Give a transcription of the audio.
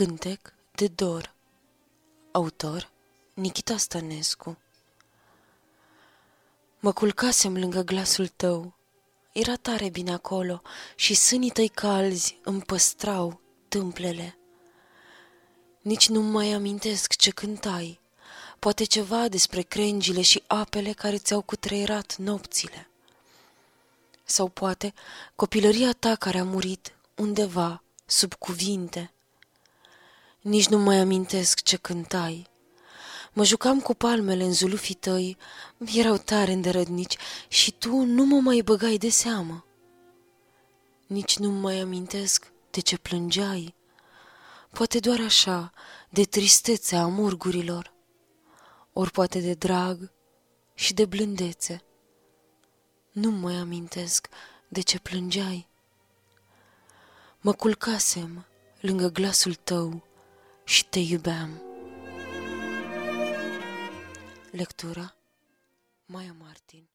Cântec de dor. Autor Nikita Stănescu. Mă culcasem lângă glasul tău, Era tare bine acolo Și sânii tăi calzi îmi păstrau tâmplele. Nici nu mai amintesc ce cântai, Poate ceva despre crengile și apele Care ți-au cutreierat nopțile. Sau poate copilăria ta care a murit undeva sub cuvinte, nici nu mai amintesc ce cântai. Mă jucam cu palmele în zulufii tăi, erau tare îndărădnici și tu nu mă mai băgai de seamă. Nici nu mai amintesc de ce plângeai, poate doar așa, de tristețea amurgurilor, ori poate de drag și de blândețe. Nu mai amintesc de ce plângeai. Mă culcasem lângă glasul tău, și te iubeam. Lectura Maia Martin